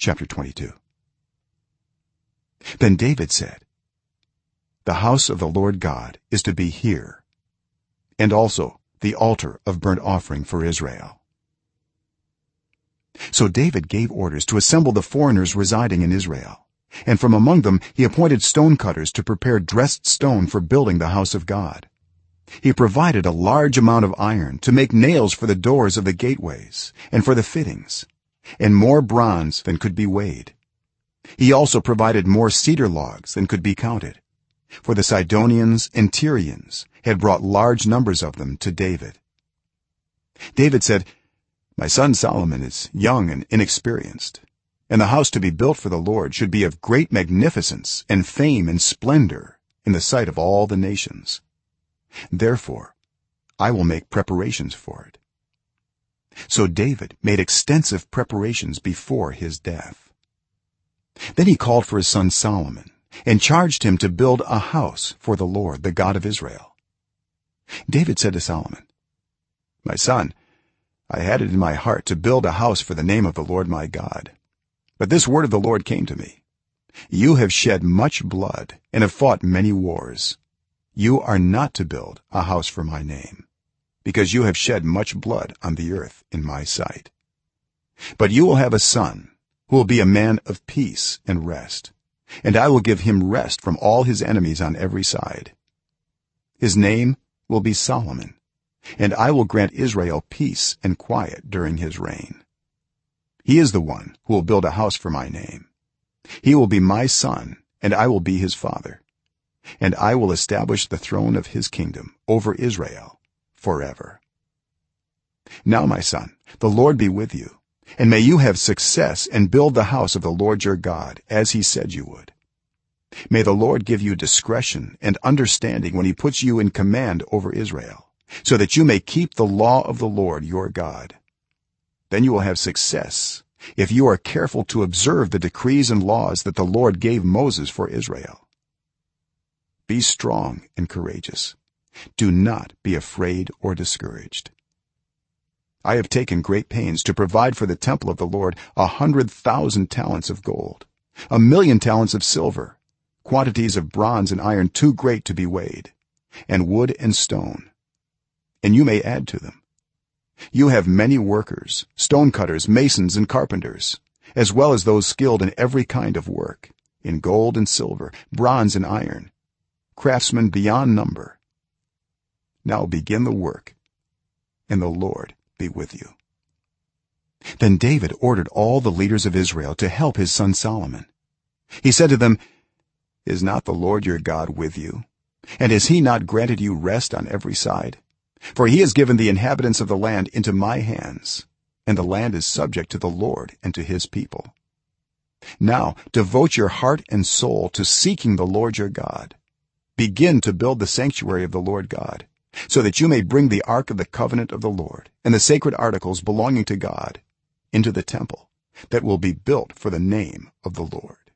chapter 22 then david said the house of the lord god is to be here and also the altar of burnt offering for israel. So david gave orders to assemble the foreigners residing in israel and from among them he appointed stone cutters to prepare dressed stone for building the house of god. He provided a large amount of iron to make nails for the doors of the gateways and for the fittings and more bronze than could be weighed. He also provided more cedar logs than could be counted. For the sidonians and tyrians had brought large numbers of them to david. David said my son solomon is young and inexperienced and the house to be built for the lord should be of great magnificence and fame and splendor in the sight of all the nations. Therefore i will make preparations for it so david made extensive preparations before his death. Then he called for his son solomon and charged him to build a house for the lord the god of israel. David said to solomon my son i had it in my heart to build a house for the name of the lord my god. But this word of the lord came to me. You have shed much blood and have fought many wars. You are not to build a house for my name because you have shed much blood on the earth in my sight. But you will have a son who will be a man of peace and rest and i will give him rest from all his enemies on every side. His name will be solomon and i will grant israel peace and quiet during his reign. He is the one who will build a house for my name. He will be my son and i will be his father and i will establish the throne of his kingdom over israel forever. Now my son the lord be with you and may you have success and build the house of the lord your god as he said you would. May the lord give you discretion and understanding when he puts you in command over israel so that you may keep the law of the lord your god. Then you will have success if you are careful to observe the decrees and laws that the lord gave moses for israel. Be strong and courageous do not be afraid or discouraged. I have taken great pains to provide for the temple of the lord a 100,000 talents of gold a million talents of silver quantities of bronze and iron too great to be weighed and wood and stone. And you may add to them. You have many workers stone cutters masons and carpenters as well as those skilled in every kind of work in gold and silver bronze and iron craftsmen beyond number now begin the work and the lord be with you. Then david ordered all the leaders of israel to help his son solomon. He said to them is not the lord your god with you? And has he not granted you rest on every side? For he has given the inhabitants of the land into my hands and the land is subject to the lord and to his people. Now devote your heart and soul to seeking the lord your god. Begin to build the sanctuary of the lord god so that you may bring the ark of the covenant of the lord and the sacred articles belonging to god into the temple that will be built for the name of the lord